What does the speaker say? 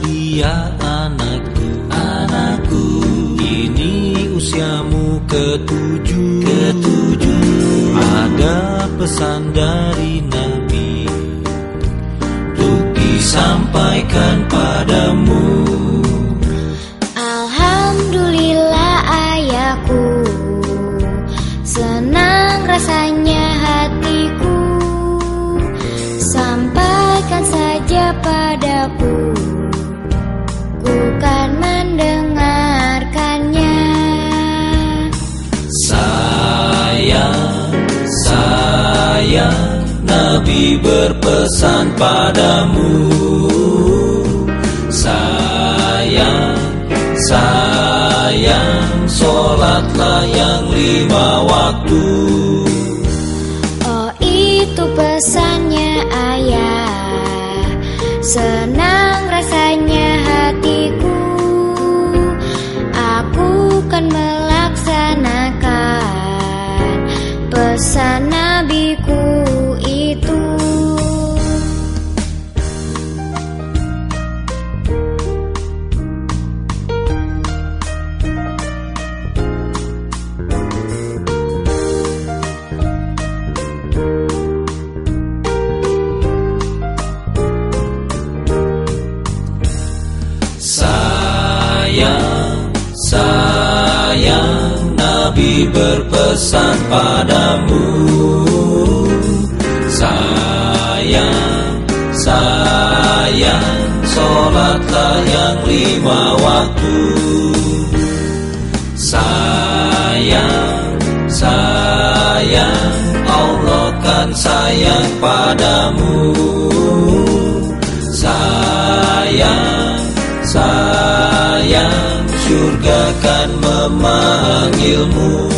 dia anakku. Anakku. Ini usiamu ketujuh. Ketujuh. Ada pesan dari Nabi. Untuk disampaikan padamu. Alhamdulillah ayahku. Senang rasanya saja padaku Ku kan mendengarkannya. Sayang, sayang Nabi berpesan padamu. Sayang, sayang Sholatlah yang lima waktu Nabi berpesan padamu. Sayang, sayang Sholatlah yang lima waktu. Sayang, sayang Allah kan sayang padamu. Sayang, sayang Surga kan memanggilmu